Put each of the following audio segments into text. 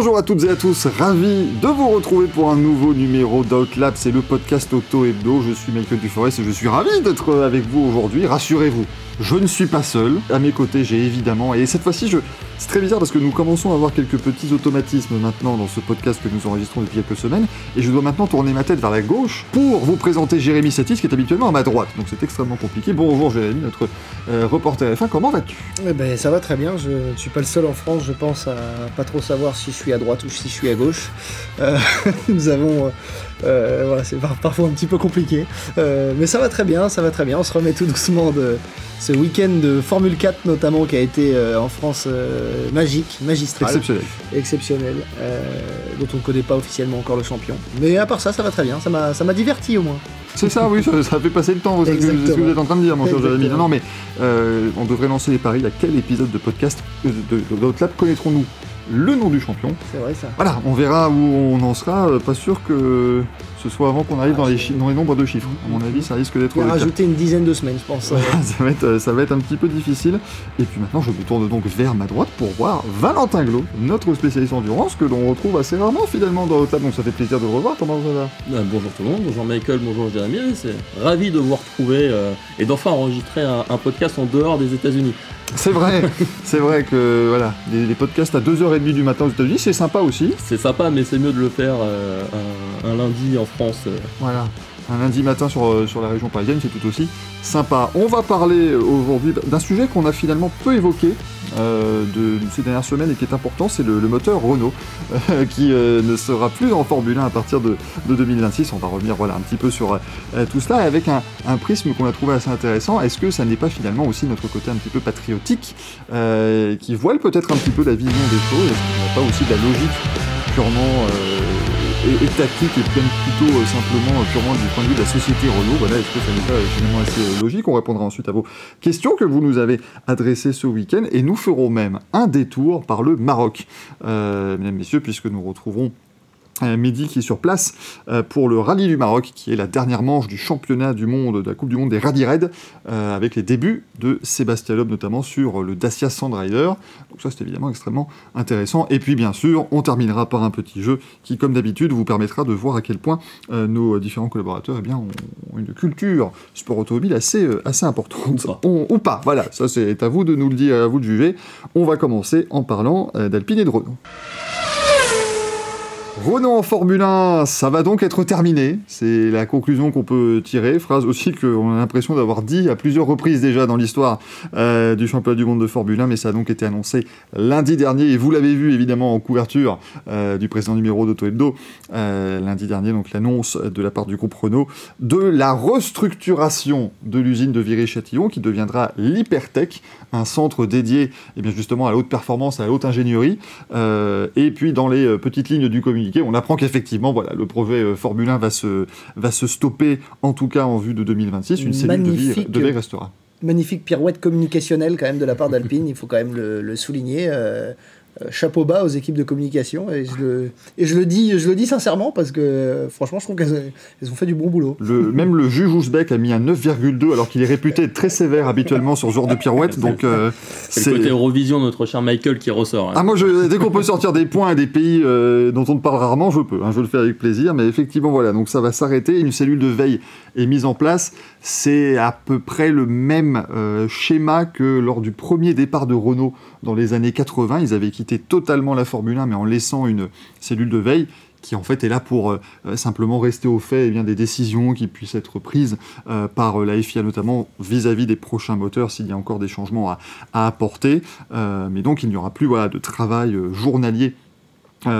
Bonjour à toutes et à tous, ravi de vous retrouver pour un nouveau numéro d'Outlab, c'est le podcast Auto Hebdo. Je suis Michael Duforest et je suis ravi d'être avec vous aujourd'hui. Rassurez-vous, je ne suis pas seul. À mes côtés, j'ai évidemment, et cette fois-ci, c'est très bizarre parce que nous commençons à avoir quelques petits automatismes maintenant dans ce podcast que nous enregistrons depuis quelques semaines, et je dois maintenant tourner ma tête vers la gauche pour vous présenter Jérémy Satis qui est habituellement à ma droite. Donc c'est extrêmement compliqué. Bonjour Jérémy, notre euh, reporter F1, comment vas-tu? Eh ben, Ça va très bien, je ne suis pas le seul en France, je pense, à pas trop savoir si je suis à droite ou si je suis à gauche. Euh, nous avons... Euh, euh, voilà, c'est parfois un petit peu compliqué. Mais ça va très bien, ça va très bien. On se remet tout doucement de ce week-end de Formule 4 notamment qui a été euh, en France magique, magistral. Exceptionnel. Exceptionnel. dont on ne connaît pas officiellement encore le champion. Mais à part ça, ça va très bien. Ça m'a diverti au moins. C'est ça, oui, ça, fait passer le temps, c'est ce que vous êtes en train de dire, mon cher Jérémy. Non, mais on devrait lancer les paris. À quel épisode de podcast de, de, de, connaîtrons-nous? Le nom du champion. C'est vrai ça. Voilà, on verra où on en sera. Euh, pas sûr que ce soit avant qu'on arrive dans, les dans les nombres de chiffres. À mon avis, ça risque d'être. On va rajouter une dizaine de semaines, je pense. ça, va être, euh, ça va être un petit peu difficile. Et puis maintenant, je me tourne donc vers ma droite pour voir Valentin Glo, notre spécialiste endurance, que l'on retrouve assez rarement finalement dans le table. Donc ça fait plaisir de le revoir. Comment ça va bonjour tout le monde, bonjour Michael, bonjour Jérémy. C'est ravi de vous retrouver euh, et d'enfin enregistrer un podcast en dehors des États-Unis. C'est vrai, c'est vrai que voilà, les, podcasts à 2h30 du matin aux États-Unis, c'est sympa aussi. C'est sympa, mais c'est mieux de le faire euh, un, lundi en France. Euh. Voilà, un lundi matin sur, euh, sur la région parisienne, c'est tout aussi sympa. On va parler aujourd'hui d'un sujet qu'on a finalement peu évoqué euh, de, ces dernières semaines et qui est important, c'est le, moteur Renault euh, qui euh, ne sera plus en Formule 1 à partir de, 2026. On va revenir un petit peu sur tout cela avec un, prisme qu'on a trouvé assez intéressant. Est-ce que ça n'est pas finalement aussi notre côté un petit peu patriotique qui voile peut-être un petit peu la vision des choses? Est-ce qu'il n'y a pas aussi de la logique purement et, tactique et bien plutôt euh, simplement euh, purement du point de vue de la société Renault. Voilà, est-ce que ça n'est pas euh, finalement assez logique? On répondra ensuite à vos questions que vous nous avez adressées ce week-end et nous ferons même un détour par le Maroc, mesdames, messieurs, puisque nous retrouverons Mehdi qui est sur place euh, pour le Rallye du Maroc, qui est la dernière manche du championnat du monde, de la Coupe du Monde des Rally Raid, euh, avec les débuts de Sébastien Loeb notamment sur le Dacia Sandrider. Donc ça c'est évidemment extrêmement intéressant. Et puis bien sûr, on terminera par un petit jeu qui, comme d'habitude, vous permettra de voir à quel point euh, nos différents collaborateurs eh bien, ont, une culture sport automobile assez, assez importante. Ou pas. voilà, ça c'est à vous de nous le dire, à vous de juger. On va commencer en parlant d'Alpine et de Renault. Renault en Formule 1, ça va donc être terminé. C'est la conclusion qu'on peut tirer. Phrase aussi qu'on a l'impression d'avoir dit à plusieurs reprises déjà dans l'histoire euh, du championnat du monde de Formule 1, mais ça a donc été annoncé lundi dernier. Et vous l'avez vu évidemment en couverture euh, du président numéro d'Auto Hebdo. Euh, lundi dernier, donc l'annonce de la part du groupe Renault de la restructuration de l'usine de Viry-Châtillon qui deviendra l'Hypertech, un centre dédié eh bien justement à la haute performance, à la haute ingénierie. et puis dans les petites lignes du communiqué, on apprend qu'effectivement, voilà, le projet euh, Formule 1 va se, va se stopper, en tout cas en vue de 2026. Une cellule de vie, de restera. Magnifique pirouette communicationnelle quand même de la part d'Alpine, il faut quand même le, souligner. Euh, euh, chapeau bas aux équipes de communication et je le, et je le, dis, je le dis sincèrement parce que franchement je trouve qu'elles ont fait du bon boulot. Le, même le juge Ouzbek a mis un 9,2 alors qu'il est réputé très sévère habituellement sur ce genre de pirouette. donc euh, c'est le côté Eurovision notre cher Michael qui ressort. Hein. Ah moi je, dès qu'on peut sortir des points à des pays euh, dont on ne parle rarement je peux, hein, je le fais avec plaisir mais effectivement voilà donc ça va s'arrêter une cellule de veille est mise en place c'est à peu près le même schéma que lors du premier départ de Renault dans les années 80 ils avaient quitté totalement la Formule 1, mais en laissant une cellule de veille qui en fait est là pour euh, simplement rester au fait eh des décisions qui puissent être prises euh, par euh, la FIA notamment vis-à-vis des prochains moteurs s'il y a encore des changements à, apporter. mais donc il n'y aura plus de travail journalier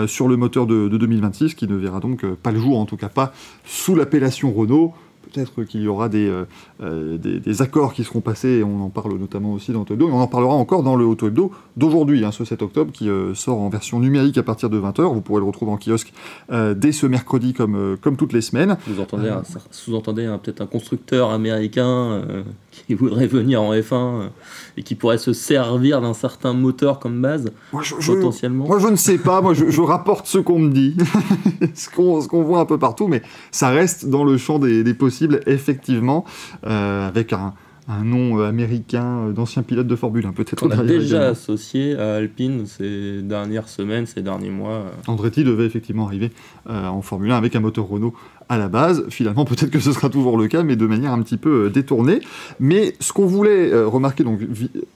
sur le moteur de, 2026 qui ne verra donc pas le jour, en tout cas pas sous l'appellation Renault peut-être qu'il y aura euh, euh, des, des, accords qui seront passés, et on en parle notamment aussi dans Hebdo, et on en parlera encore dans le Auto Hebdo d'aujourd'hui, hein, ce 7 octobre, qui euh, sort en version numérique à partir de 20h. Vous pourrez le retrouver en kiosque dès ce mercredi, comme, comme toutes les semaines. Vous entendez, sous-entendez peut-être un constructeur américain qui voudrait venir en F1 et qui pourrait se servir d'un certain moteur comme base, potentiellement Moi, je ne sais pas. Moi, je, rapporte ce qu'on me dit, ce qu'on voit un peu partout, mais ça reste dans le champ des, des possibles, effectivement, euh, avec un, un nom américain d'ancien pilote de Formule 1 peut-être. On a déjà associé à Alpine ces dernières semaines, ces derniers mois. Andretti devait effectivement arriver en Formule 1 avec un moteur Renault à la base. Finalement, peut-être que ce sera toujours le cas, mais de manière un petit peu euh, détournée. Mais ce qu'on voulait euh, remarquer, donc,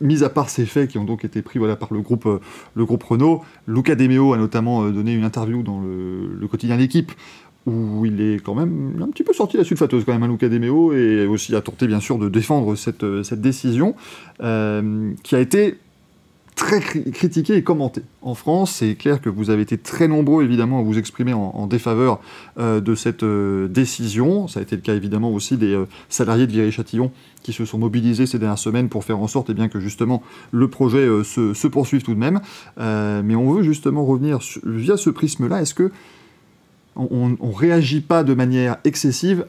mis à part ces faits qui ont donc été pris voilà, par le groupe, euh, le groupe Renault, Luca De Meo a notamment donné une interview dans le, le quotidien L'équipe où il est quand même un petit peu sorti la sulfateuse quand même, à Luca et aussi a tenté bien sûr de défendre cette, cette décision, qui a été très critiqué et commenté. En France, c'est clair que vous avez été très nombreux évidemment à vous exprimer en, défaveur euh, de cette euh, décision. Ça a été le cas évidemment aussi des euh, salariés de Viry-Châtillon qui se sont mobilisés ces dernières semaines pour faire en sorte eh bien, que justement le projet se, poursuive tout de même. mais on veut justement revenir via ce prisme-là. Est-ce que on ne réagit pas de manière excessive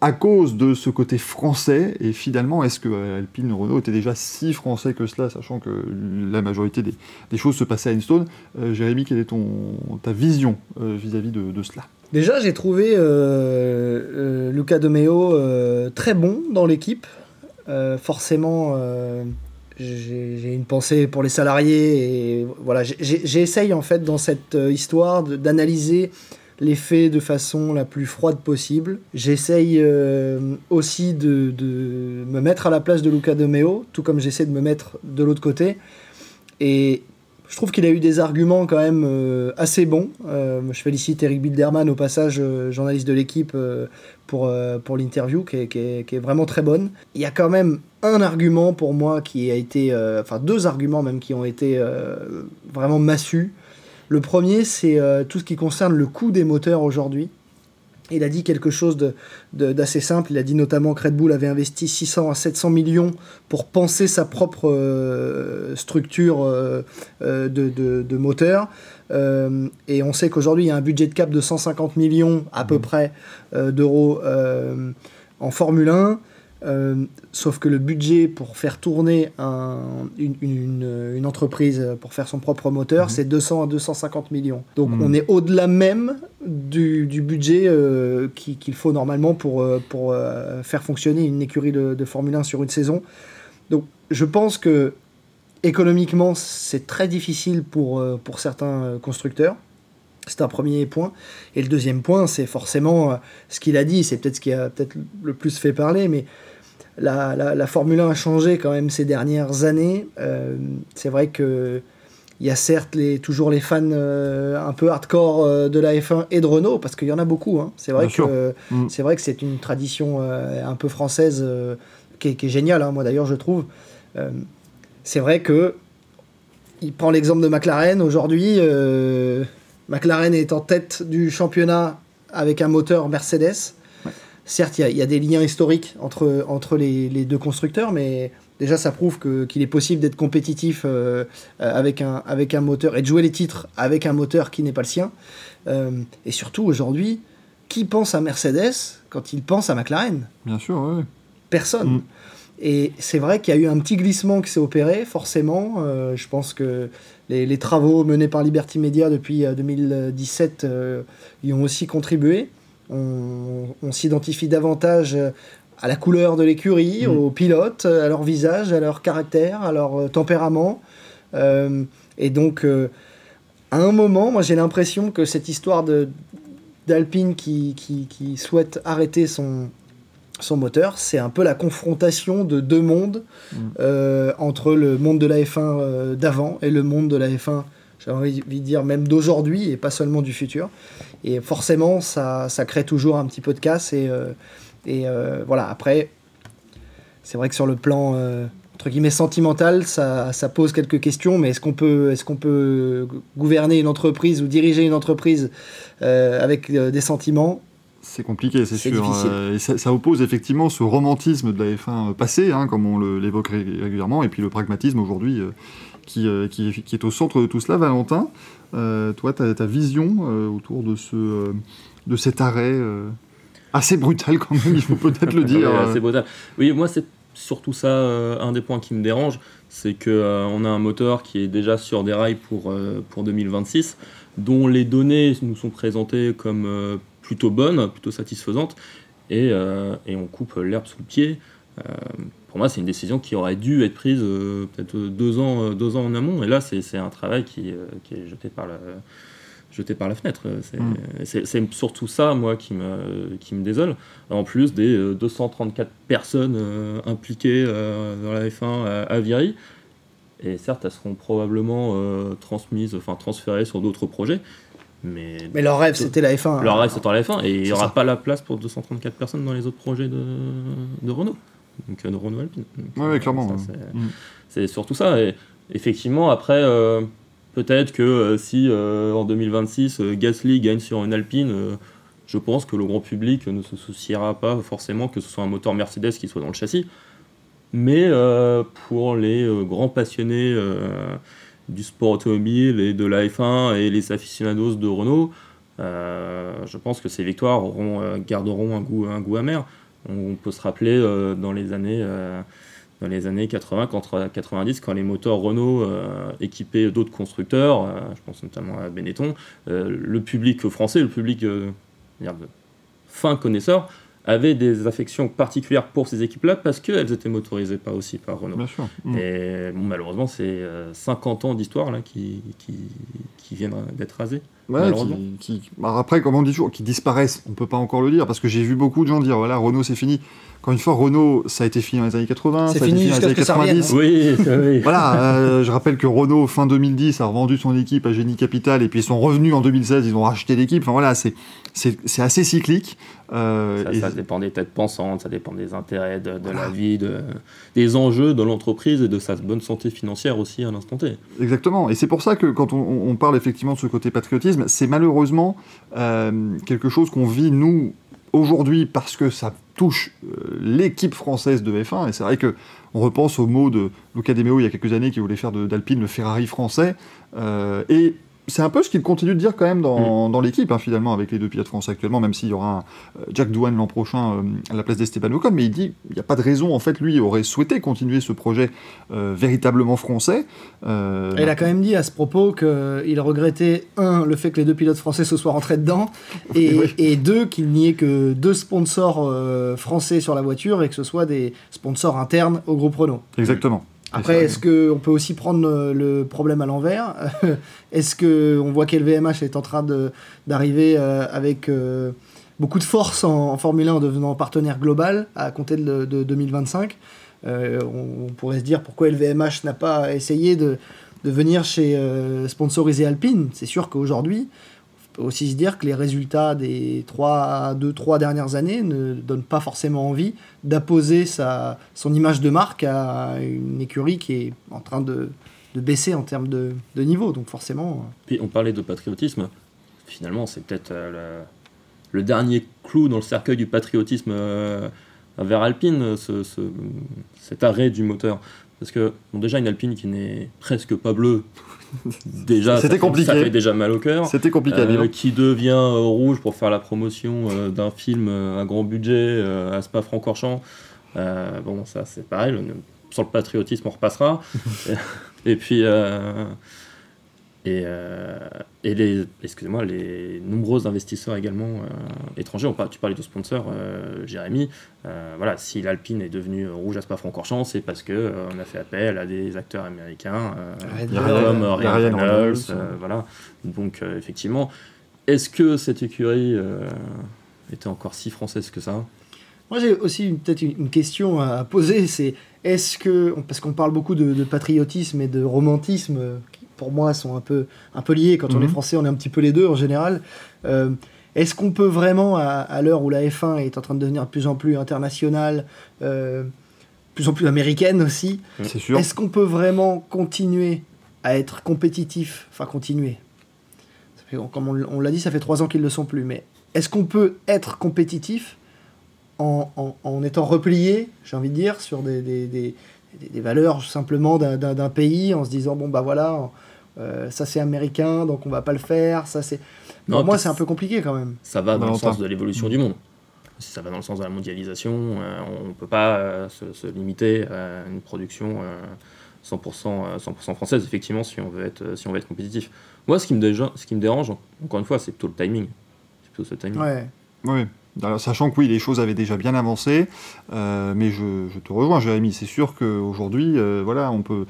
à cause de ce côté français, et finalement, est-ce que euh, Alpine Renault était déjà si français que cela, sachant que la majorité des, choses se passaient à Enstone euh, Jérémy, quelle est ton, ta vision euh, vis-à-vis de, cela? Déjà, j'ai trouvé Luca De Meo très bon dans l'équipe. forcément, j'ai une pensée pour les salariés, et voilà, j'essaye en fait dans cette histoire d'analyser les faits de façon la plus froide possible. J'essaye euh, aussi de, me mettre à la place de Luca De Meo, tout comme j'essaie de me mettre de l'autre côté. Et je trouve qu'il a eu des arguments quand même euh, assez bons. Euh, je félicite Eric Bilderman au passage, journaliste de l'équipe, pour, pour l'interview qui est, vraiment très bonne. Il y a quand même un argument pour moi qui a été, enfin deux arguments même qui ont été vraiment massus. Le premier, c'est euh, tout ce qui concerne le coût des moteurs aujourd'hui. Il a dit quelque chose d'assez simple. Il a dit notamment que Red Bull avait investi 600 à 700 millions pour penser sa propre euh, structure euh, de, moteur. et on sait qu'aujourd'hui, il y a un budget de cap de 150 millions à peu mmh. près d'euros en Formule 1. Euh, sauf que le budget pour faire tourner une, entreprise pour faire son propre moteur, mhm. c'est 200 à 250 millions. Donc mhm. on est au-delà même du, budget euh, qu'il faut normalement pour, euh, faire fonctionner une écurie de, de, Formule 1 sur une saison. Donc je pense que économiquement c'est très difficile pour, pour certains constructeurs. C'est un premier point. Et le deuxième point, c'est forcément ce qu'il a dit, c'est peut-être ce qui a peut-être le plus fait parler, mais la, Formule 1 a changé quand même ces dernières années. Euh, c'est vrai que il y a certes les, toujours les fans euh, un peu hardcore euh, de la F1 et de Renault, parce qu'il y en a beaucoup. Hein. C'est vrai, que, mm. c'est vrai que c'est une tradition un peu française qui est, géniale, hein, moi d'ailleurs je trouve. c'est vrai que il prend l'exemple de McLaren aujourd'hui. McLaren est en tête du championnat avec un moteur Mercedes. Certes, il y, a des liens historiques entre, entre les, deux constructeurs, mais déjà, ça prouve qu'il est possible d'être compétitif euh, avec, un, avec un moteur et de jouer les titres avec un moteur qui n'est pas le sien. Euh, et surtout, aujourd'hui, qui pense à Mercedes quand il pense à McLaren? Bien sûr, oui. Personne. Mm. Et c'est vrai qu'il y a eu un petit glissement qui s'est opéré, forcément. Euh, je pense que les, les, travaux menés par Liberty Media depuis 2017 y ont aussi contribué on, s'identifie davantage à la couleur de l'écurie, mm. aux pilotes, à leur visage, à leur caractère, à leur euh, tempérament. Euh, et donc, euh, à un moment, moi j'ai l'impression que cette histoire d'Alpine qui, qui, souhaite arrêter son, son moteur, c'est un peu la confrontation de deux mondes mm. entre le monde de la F1 d'avant et le monde de la F1 j'ai envie de dire même d'aujourd'hui et pas seulement du futur. Et forcément, ça, ça crée toujours un petit peu de casse. Et, euh, et euh, voilà, après, c'est vrai que sur le plan euh, entre guillemets sentimental, ça, ça, pose quelques questions. Mais est-ce qu'on peut, est qu'on peut gouverner une entreprise ou diriger une entreprise avec des sentiments? C'est compliqué, c'est sûr. et ça, oppose effectivement ce romantisme de la F1 passé, hein, comme on l'évoque régulièrement, et puis le pragmatisme aujourd'hui euh, qui, qui, est au centre de tout cela. Valentin, euh, toi, ta, ta vision euh, autour de, ce, de cet arrêt assez brutal quand même, il faut peut-être le dire. assez brutal. Oui, moi, c'est surtout ça, un des points qui me dérange, c'est qu'on a un moteur qui est déjà sur des rails pour, pour 2026, dont les données nous sont présentées comme plutôt bonnes, plutôt satisfaisantes, et, et on coupe l'herbe sous le pied pour moi, c'est une décision qui aurait dû être prise peut-être deux ans, deux ans en amont. Et là, c'est un travail qui, qui, est jeté par la, jeté par la fenêtre. Mm. C'est surtout ça, moi, qui me, qui me désole. En plus des 234 personnes impliquées dans la F1 à, à Viry. Et certes, elles seront probablement transmises, enfin transférées sur d'autres projets. Mais, mais leur rêve, c'était la F1. Leur rêve, c'était la F1. Et il n'y aura pas la place pour 234 personnes dans les autres projets de, de Renault. Donc de Renault Alpine. Oui, clairement. Mm. C'est surtout ça. Et effectivement, après, euh, peut-être que euh, si euh, en 2026, Gasly gagne sur une Alpine, je pense que le grand public ne se souciera pas forcément que ce soit un moteur Mercedes qui soit dans le châssis. Mais pour les grands passionnés du sport automobile et de la F1 et les aficionados de Renault, je pense que ces victoires auront, garderont un goût, un goût amer. On, peut se rappeler euh, dans les années dans les années 80, 90, quand les moteurs Renault équipaient d'autres constructeurs, je pense notamment à Benetton, le public français, le public fin connaisseur, avait des affections particulières pour ces équipes-là parce qu'elles étaient motorisées pas aussi par Renault. Bien sûr. Mm. Et malheureusement, c'est 50 euh, ans d'histoire là qui, qui, qui viennent d'être rasés. Ouais, qui, bah, après, comme on dit toujours, qui disparaissent, on peut pas encore le dire parce que j'ai vu beaucoup de gens dire voilà, Renault c'est fini. Quand une fois, Renault, ça a été fini dans les années 80, ça a fini été fini dans les années 90. Oui, oui. voilà, euh, je rappelle que Renault, fin 2010, a revendu son équipe à Génie Capital et puis ils sont revenus en 2016, ils ont racheté l'équipe. Enfin voilà, c'est assez cyclique. Euh, ça, dépend des têtes pensantes, ça dépend des intérêts, de, la vie, de, des enjeux de l'entreprise et de sa bonne santé financière aussi à l'instant T. Exactement. Et c'est pour ça que quand on, on, parle effectivement de ce côté patriotisme, c'est malheureusement euh, quelque chose qu'on vit, nous, aujourd'hui parce que ça touche euh, l'équipe française de F1, et c'est vrai que on repense au mot de Luca De Meo il y a quelques années qui voulait faire d'Alpine le Ferrari français, euh, et c'est un peu ce qu'il continue de dire quand même dans, mm. dans l'équipe, hein, finalement, avec les deux pilotes français actuellement, même s'il y aura un, euh, Jack Douane l'an prochain euh, à la place d'Esteban Ocon, mais il dit il n'y a pas de raison, en fait, lui aurait souhaité continuer ce projet euh, véritablement français. il a quand même dit à ce propos qu'il regrettait, un, le fait que les deux pilotes français se soient rentrés dedans, et, et deux, qu'il n'y ait que deux sponsors français sur la voiture et que ce soit des sponsors internes au groupe Renault. Exactement. Après, est-ce qu'on peut aussi prendre euh, le problème à l'envers Est-ce qu'on voit qu'LVMH est en train d'arriver euh, avec euh, beaucoup de force en, Formule 1 en devenant partenaire global à compter de, 2025 on, pourrait se dire pourquoi LVMH n'a pas essayé de, de venir chez sponsoriser Alpine? C'est sûr qu'aujourd'hui, peut aussi se dire que les résultats des 3, 2, 3 dernières années ne donnent pas forcément envie d'apposer son image de marque à une écurie qui est en train de, de baisser en termes de, de, niveau. Donc forcément. Euh. Puis on parlait de patriotisme. Finalement, c'est peut-être euh, le, dernier clou dans le cercueil du patriotisme euh, vers Alpine, ce, cet arrêt du moteur. Parce que déjà une Alpine qui n'est presque pas bleue, déjà c'était compliqué ça fait déjà mal au cœur. C'était compliqué euh, qui devient euh, rouge pour faire la promotion euh, d'un film à grand budget à Spa Francorchamps. Bon ça c'est pareil sur le patriotisme on repassera. Et puis et, euh, et les, excusez-moi, les nombreux investisseurs également euh, étrangers, on tu parlais de sponsors, euh, Jérémy, voilà, si l'Alpine est devenue rouge à Spa-Francorchamps, c'est parce que on a fait appel à des acteurs américains, comme Ryan Reynolds, voilà. Donc effectivement, est-ce que cette écurie était encore si française que ça? Moi j'ai aussi peut-être une, question à poser, c'est est-ce que, parce qu'on parle beaucoup de, de, patriotisme et de romantisme pour moi, sont un peu, un peu liés. Quand on est mhm. français, on est un petit peu les deux en général. Euh, est-ce qu'on peut vraiment, à, l'heure où la F1 est en train de devenir de plus en plus internationale, euh, plus en plus américaine aussi, est-ce qu'on peut vraiment continuer à être compétitif? Enfin, continuer. comme on, l'a dit, ça fait trois ans qu'ils ne le sont plus. Mais est-ce qu'on peut être compétitif en, en, étant replié, j'ai envie de dire, sur des, des, des, des valeurs simplement d'un pays, en se disant, bon, bah voilà euh, ça c'est américain, donc on va pas le faire. Ça c'est. Pour moi, c'est un peu compliqué quand même. Ça va dans le sens de l'évolution du monde. Si ça va dans le sens de la mondialisation, euh, on ne peut pas euh, se, limiter à une production 100%, 100 française, effectivement, si on, veut être, si on veut être compétitif. Moi, ce qui me, ce qui me dérange, encore une fois, c'est plutôt le timing. C'est plutôt ce timing. Ouais. Oui. sachant que oui, les choses avaient déjà bien avancé, mais je, te rejoins, Jérémy. C'est sûr qu'aujourd'hui, voilà, on peut.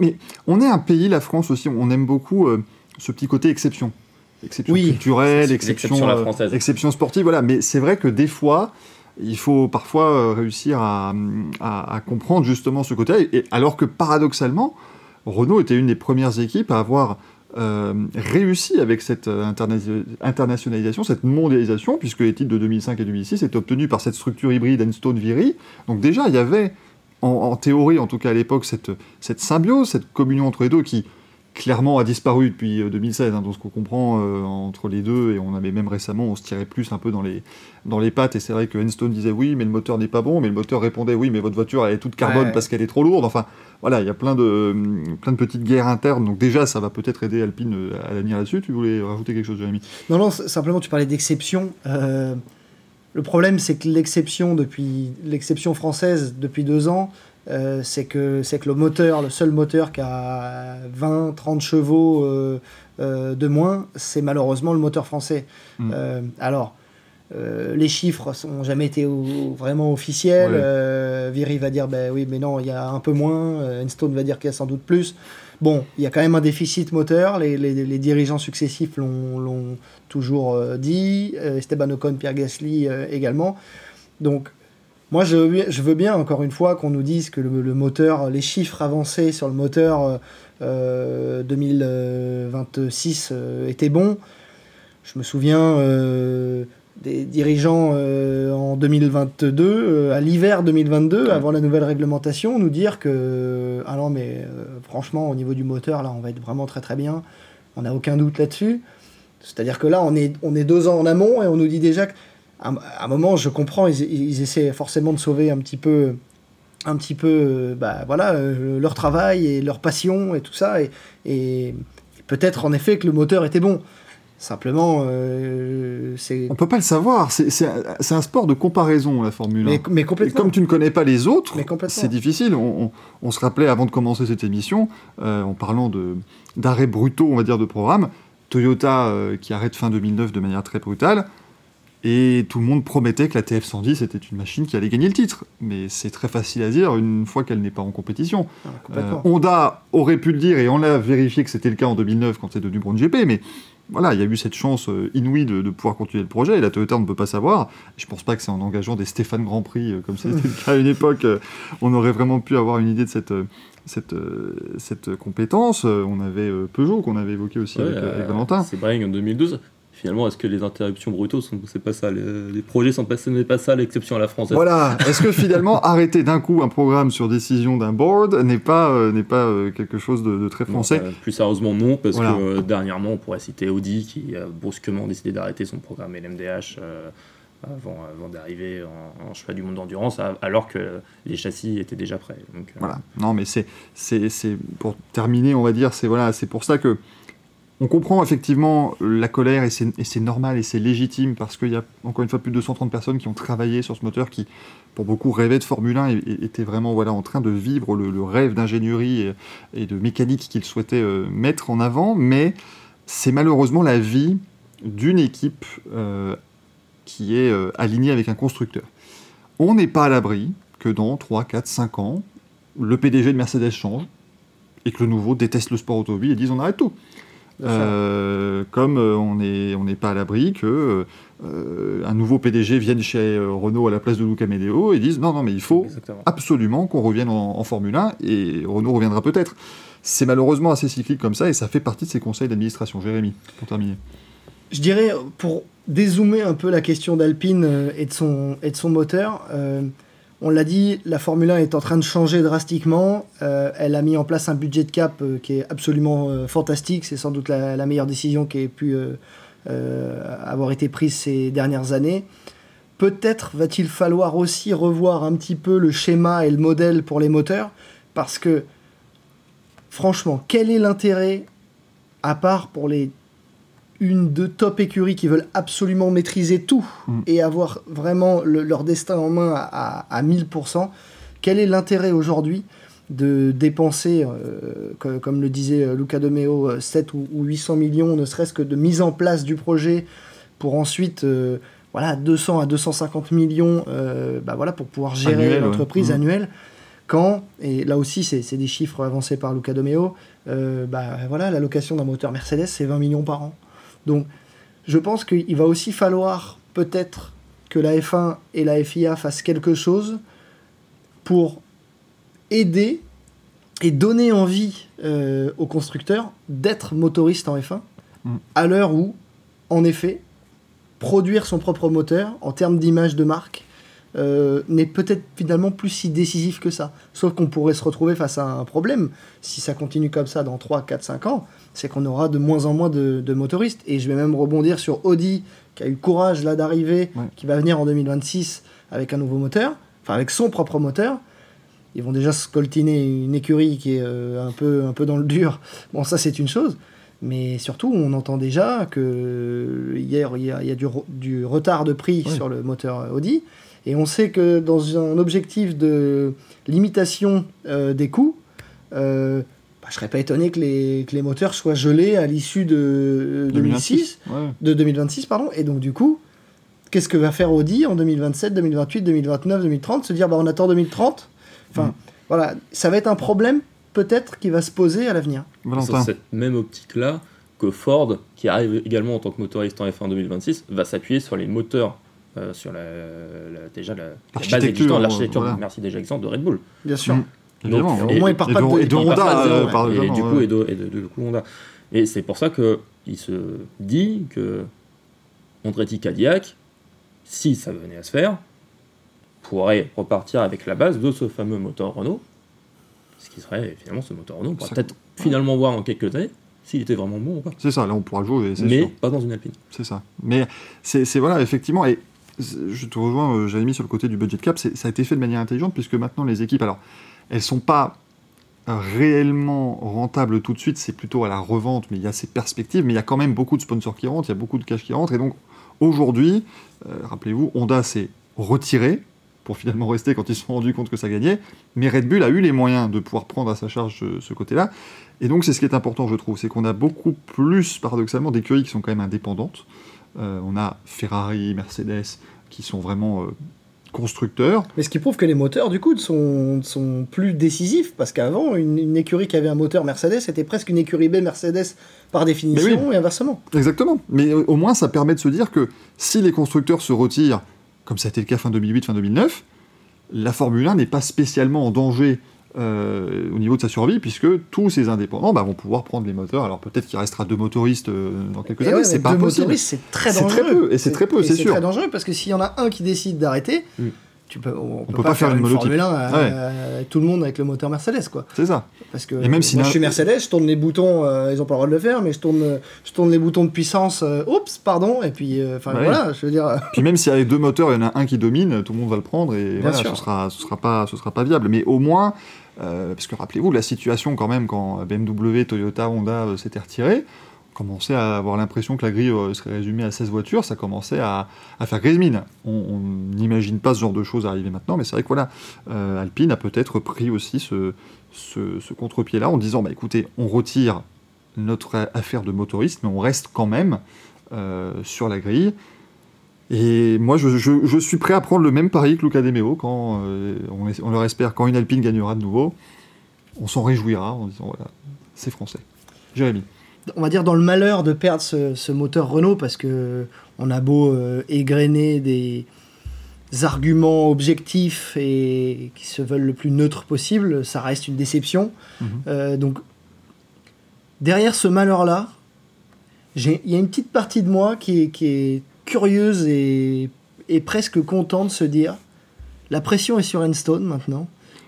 Mais on est un pays, la France aussi, on aime beaucoup ce petit côté exception. Exception culturelle, exception, exception sportive, voilà. Mais c'est vrai que des fois, il faut parfois euh, réussir à, comprendre justement ce côté. Et, alors que paradoxalement, Renault était une des premières équipes à avoir euh, réussi avec cette euh, internationalisation, cette mondialisation, puisque les titres de 2005 et 2006 étaient obtenus par cette structure hybride Enstone-Viry. Donc déjà, il y avait, en, théorie, en tout cas à l'époque, cette, cette symbiose, cette communion entre les deux qui, clairement a disparu depuis 2016, euh, hein, donc ce qu'on comprend euh, entre les deux, et on avait même récemment, on se tirait plus un peu dans les, dans les pattes, et c'est vrai que Enstone disait oui, mais le moteur n'est pas bon, mais le moteur répondait oui, mais votre voiture elle est toute carbone parce qu'elle est trop lourde, enfin voilà, il y a plein de, plein de petites guerres internes, donc déjà ça va peut-être aider Alpine euh, à l'avenir là-dessus, tu voulais rajouter quelque chose Jérémy? Non, non, simplement tu parlais d'exception, le problème c'est que l'exception depuis l'exception française depuis deux ans, euh, c'est que, que le moteur, le seul moteur qui a 20-30 chevaux euh, euh, de moins, c'est malheureusement le moteur français. Mm. alors, les chiffres n'ont jamais été vraiment officiels. Viry va dire ben oui, mais non, il y a un peu moins. Enstone va dire qu'il y a sans doute plus. Bon, il y a quand même un déficit moteur. Les, les, dirigeants successifs l'ont toujours dit. Esteban Ocon, Pierre Gasly également. Donc, moi, je, veux bien, encore une fois, qu'on nous dise que le, moteur, les chiffres avancés sur le moteur 2026 euh, euh, étaient bons. Je me souviens euh, des dirigeants en 2022, à l'hiver 2022, avant la nouvelle réglementation, nous dire que, ah non, mais franchement, au niveau du moteur, là, on va être vraiment très très bien. On n'a aucun doute là-dessus. C'est-à-dire que là, on est, on est deux ans en amont et on nous dit déjà que à, un moment, je comprends, ils, essaient forcément de sauver un petit peu, un petit peu, bah, voilà, euh, leur travail et leur passion et tout ça, et, peut-être en effet que le moteur était bon. Simplement, euh, c'est. On peut pas le savoir. C'est un sport de comparaison, la Formule 1. Mais, complètement. Et comme tu ne connais pas les autres, c'est difficile. On, se rappelait avant de commencer cette émission, euh, en parlant d'arrêts brutaux, on va dire, de programme, Toyota qui arrête fin 2009 de manière très brutale. Et tout le monde promettait que la TF110 était une machine qui allait gagner le titre. Mais c'est très facile à dire une fois qu'elle n'est pas en compétition. Ah, euh, Honda aurait pu le dire et on l'a vérifié que c'était le cas en 2009 quand c'est devenu Brown GP. Mais voilà, il y a eu cette chance euh, inouïe de, pouvoir continuer le projet et la Toyota ne peut pas savoir. Je pense pas que c'est en engageant des Stéphane Grand Prix euh, comme c'était le cas à une époque, on aurait vraiment pu avoir une idée de cette. Cette, cette compétence. On avait Peugeot qu'on avait évoqué aussi avec, Valentin. C'est Braying en 2012 finalement, est-ce que les interruptions brutaux, c'est pas ça les, projets sont pas, ce n'est pas ça l'exception à la française Voilà. Est-ce que finalement, arrêter d'un coup un programme sur décision d'un board n'est pas, euh, n'est pas euh, quelque chose de, très français bah, Plus sérieusement, non, parce que euh, dernièrement, on pourrait citer Audi qui a brusquement décidé d'arrêter son programme LMDH. avant, avant d'arriver en, en, cheval du monde d'endurance, alors que les châssis étaient déjà prêts. voilà. Non, mais c'est, c'est, c'est pour terminer, on va dire, c'est voilà, c'est pour ça que on comprend effectivement la colère et c'est normal et c'est légitime parce qu'il y a encore une fois plus de 230 personnes qui ont travaillé sur ce moteur qui, pour beaucoup, rêvaient de Formule 1 et, étaient vraiment en train de vivre le, rêve d'ingénierie et, de mécanique qu'ils souhaitaient euh, mettre en avant. Mais c'est malheureusement la vie d'une équipe euh, qui est euh, alignée avec un constructeur. On n'est pas à l'abri que dans 3, 4, 5 ans, le PDG de Mercedes change et que le nouveau déteste le sport automobile et dise on arrête tout. Euh, comme euh, on n'est on pas à l'abri que euh, un nouveau PDG vienne chez Renault à la place de Luca Medeo et dise non, non, mais il faut absolument qu'on revienne en, Formule 1 et Renault reviendra peut-être. C'est malheureusement assez cyclique comme ça et ça fait partie de ces conseils d'administration. Jérémy, pour terminer. Je dirais, pour dézoomer un peu la question d'Alpine et, de son, et de son moteur, on l'a dit, la Formule 1 est en train de changer drastiquement. Euh, elle a mis en place un budget de cap euh, qui est absolument euh, fantastique. C'est sans doute la, meilleure décision qui ait pu avoir été prise ces dernières années. Peut-être va-t-il falloir aussi revoir un petit peu le schéma et le modèle pour les moteurs, parce que franchement, quel est l'intérêt, à part pour les une de top écuries qui veulent absolument maîtriser tout mm. et avoir vraiment leur destin en main à, à, 1000%, quel est l'intérêt aujourd'hui de dépenser, euh, comme le disait euh, Luca De Meo, 7 ou, 800 millions, ne serait-ce que de mise en place du projet pour ensuite, euh, voilà, 200 à 250 millions euh, bah voilà, pour pouvoir gérer Annuel, l'entreprise Mhm. annuelle. Quand, et là aussi c'est c'est des chiffres avancés par Luca Domeo, euh, bah voilà, la location d'un moteur Mercedes c'est 20 millions par an. Donc je pense qu'il va aussi falloir peut-être que la F1 et la FIA fassent quelque chose pour aider et donner envie euh, aux constructeurs d'être motoristes en F1 Mm. à l'heure où, en effet, produire son propre moteur en termes d'image de marque euh, n'est peut-être finalement plus si décisif que ça. Sauf qu'on pourrait se retrouver face à un problème. Si ça continue comme ça dans 3, 4, 5 ans, c'est qu'on aura de moins en moins de, de motoristes. Et je vais même rebondir sur Audi, qui a eu le courage là d'arriver, Ouais. qui va venir en 2026 avec un nouveau moteur, enfin avec son propre moteur. Ils vont déjà scoltiner une écurie qui est euh, un, peu, un peu dans le dur. Bon, ça c'est une chose. Mais surtout, on entend déjà que hier, il y a, il y a du, re- du retard de prix Ouais. sur le moteur Audi. Et on sait que dans un objectif de limitation euh, des coûts, euh, bah, je serais pas étonné que les, que les moteurs soient gelés à l'issue de 2006, Ouais. de 2026. Pardon. Et donc, du coup, qu'est-ce que va faire Audi en 2027, 2028, 2029, 2030 Se dire, bah, on attend 2030 Enfin, Mm. voilà, ça va être un problème peut-être qui va se poser à l'avenir. Sur cette même optique-là que Ford, qui arrive également en tant que motoriste en F1 2026, va s'appuyer sur les moteurs, euh, sur la, la- déjà la, la base existante, l'architecture, voilà. merci déjà existante de Red Bull. Bien sûr. Mm. Évidemment. Donc, Au moins, il part et pas de, de- et de Honda, pas de zéro, euh, ouais. par et du coup, et de, et coup, Honda. Et c'est pour ça que il se dit que Andretti Cadillac, si ça venait à se faire, pourrait repartir avec la base de ce fameux moteur Renault, ce qui serait finalement ce moteur Renault. On pourra Ça- peut-être finalement voir dans quelques années s'il était vraiment bon ou pas. C'est ça, là on pourra jouer, Mais sûr. pas dans une Alpine. C'est ça. Mais c'est c'est- voilà, effectivement, et je te rejoins, euh, j'avais mis sur le côté du budget cap, ça a été fait de manière intelligente puisque maintenant les équipes, alors, elles sont pas euh, réellement rentables tout de suite, c'est plutôt à la revente, mais il y a ces perspectives, mais il y a quand même beaucoup de sponsors qui rentrent, il y a beaucoup de cash qui rentrent, et donc aujourd'hui, euh, rappelez-vous, Honda s'est retiré pour finalement rester quand ils se sont rendus compte que ça gagnait, mais Red Bull a eu les moyens de pouvoir prendre à sa charge ce, ce côté-là, et donc c'est ce qui est important, je trouve, c'est qu'on a beaucoup plus, paradoxalement, d'écuries qui sont quand même indépendantes. Euh, on a Ferrari, Mercedes, qui sont vraiment euh, constructeurs. Mais ce qui prouve que les moteurs, du coup, sont, sont plus décisifs, parce qu'avant, une, une écurie qui avait un moteur Mercedes était presque une écurie B Mercedes par définition, et inversement. Exactement. Mais euh, au moins, ça permet de se dire que si les constructeurs se retirent, comme ça a été le cas fin 2008, fin 2009, la Formule 1 n'est pas spécialement en danger euh, au niveau de sa survie, puisque tous ces indépendants bah, vont pouvoir prendre les moteurs. Alors peut-être qu'il restera deux motoristes euh, dans quelques Et années, ouais, c'est pas deux possible. motoristes, c'est très dangereux. très peu, et c'est très peu, c'est sûr. très dangereux, parce que s'il y en a un qui décide d'arrêter, Mm. tu peux, on, peut pas faire une monotype. Formule 1 à- à tout le monde avec le moteur Mercedes, quoi. C'est ça. Parce que Et même si moi, je suis Mercedes, je tourne les boutons, euh, ils ont pas le droit de le faire, mais je tourne, je tourne les boutons de puissance, euh, oups, pardon, et puis, euh, enfin Bah voilà, je veux dire, euh, Puis même si avec deux moteurs, il y en a un qui domine, tout le monde va le prendre et voilà, ce sera, ce sera pas, ce sera pas viable. Mais au moins, euh, parce que rappelez-vous la situation quand même quand BMW, Toyota, Honda euh, s'étaient retirés, on commençait à avoir l'impression que la grille euh, serait résumée à 16 voitures, ça commençait à, faire grise mine. On n'imagine pas ce genre de choses arriver maintenant, mais c'est vrai que Alpine a peut-être pris aussi ce, contre-pied-là en disant, bah écoutez, on retire notre affaire de motoriste, mais on reste quand même sur la grille. Et moi, je, je- je suis prêt à prendre le même pari que Luca De Meo quand euh, on, leur espère quand une Alpine gagnera de nouveau. On s'en réjouira en disant voilà, c'est français. Jérémy. on va dire dans le malheur de perdre ce, ce moteur Renault, parce que on a beau euh, égrener des arguments objectifs et qui se veulent le plus neutre possible, ça reste une déception. Mhm. Euh, donc, derrière ce malheur-là, j'ai- il y a une petite partie de moi qui est, qui est curieuse et, et presque content de se dire la pression est sur Enstone maintenant.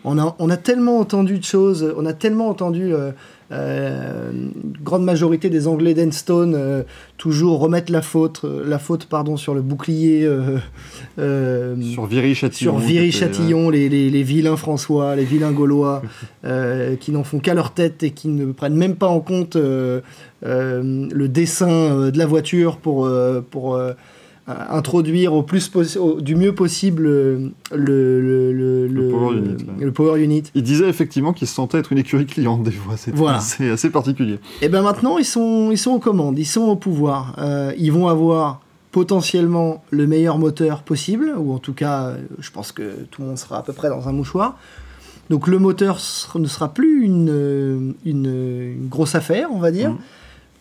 On a, on a tellement entendu de choses, on a tellement entendu euh, euh, une grande majorité des Anglais d'Enstone euh, toujours remettre la faute, la faute pardon, sur le bouclier Sur Viry-Châtillon. sur Viry-Châtillon, les, les, les vilains François, les vilains Gaulois, qui n'en font qu'à leur tête et qui ne prennent même pas en compte le dessin euh, de la voiture pour, euh, pour euh, introduire au plus au- du mieux possible euh, le, le, le, Le power unit, ouais. le power unit. Il disait effectivement qu'il se sentait être une écurie cliente des fois. C'est Voilà. assez, assez particulier. Et bien maintenant, ils sont, ils sont aux commandes, ils sont au pouvoir. Euh, ils vont avoir potentiellement le meilleur moteur possible, ou en tout cas, euh, je pense que tout le monde sera à peu près dans un mouchoir. Donc le moteur ne sera plus une, euh, une, une grosse affaire, on va dire. Mhm.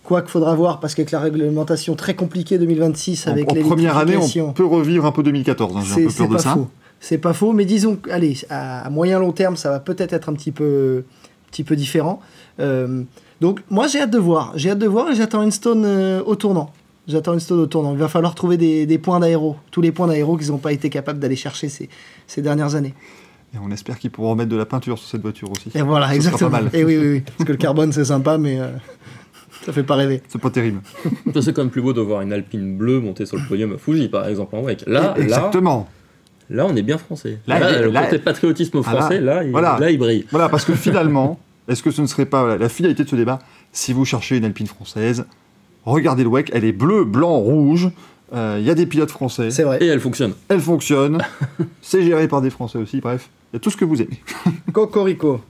Quoi qu'il faudra voir, parce qu'avec la réglementation très compliquée 2026, En, avec en les première année, on peut revivre un peu 2014. hein, J'ai un c'est peu c'est peur de pas ça. faux. C'est pas faux, mais disons, allez, à, à moyen long terme, ça va peut-être être un petit peu, petit peu différent. Euh, donc, moi, j'ai hâte de voir. J'ai hâte de voir et j'attends une stone euh, au tournant. J'attends une stone au tournant. Il va falloir trouver des, des points d'aéro, tous les points d'aéro qu'ils n'ont pas été capables d'aller chercher ces, ces dernières années. Et on espère qu'ils pourront remettre de la peinture sur cette voiture aussi. Et voilà, Ce sera exactement. pas mal. Et oui, oui, oui. Parce que le carbone, c'est sympa, mais euh, ça fait pas rêver. C'est pas terrible. Ça, C'est quand même plus beau de voir une Alpine bleue monter sur le podium à Fuji, par exemple, en WEC. Là, là, Exactement. là, on est bien français. Là, Là, le là- côté patriotisme là, français, là, il, voilà. là, il brille. Voilà, parce que finalement, est-ce que ce ne serait pas voilà, la finalité de ce débat Si vous cherchez une Alpine française, regardez le WEC, elle est bleue, blanc, rouge. euh, Il y a des pilotes français. C'est vrai. Et elle fonctionne. Elle fonctionne. C'est géré par des Français aussi. Bref, il y a tout ce que vous aimez. Cocorico.